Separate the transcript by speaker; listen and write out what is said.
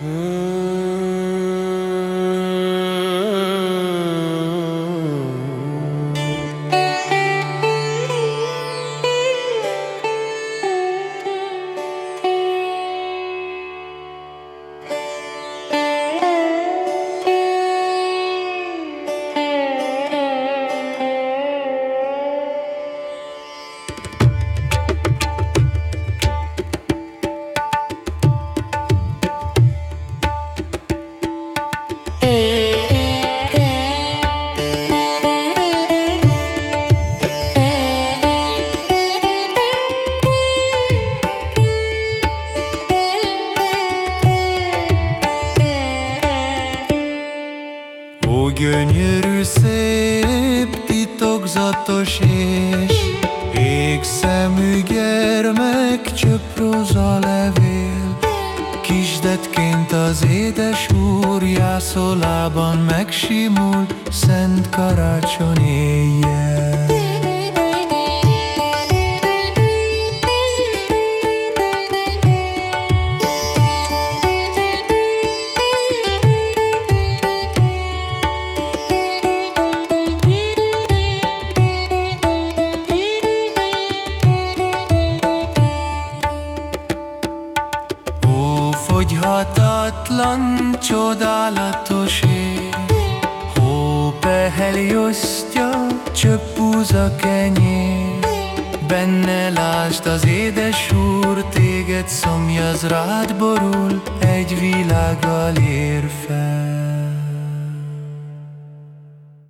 Speaker 1: Hmm. Gyönyörű, szép, titokzatos és Égszemű gyermek, csöpp róza levél. Kisdetként az édes úr jászolában megsimul Szent karácsony éjjel Ó, fogyhatatlan, csodálatos ég. Hó peheli osztja, csöpp búza kenyér. Benne lásd az édes úr, téged szomjaz rád borul Egy világgal ér fel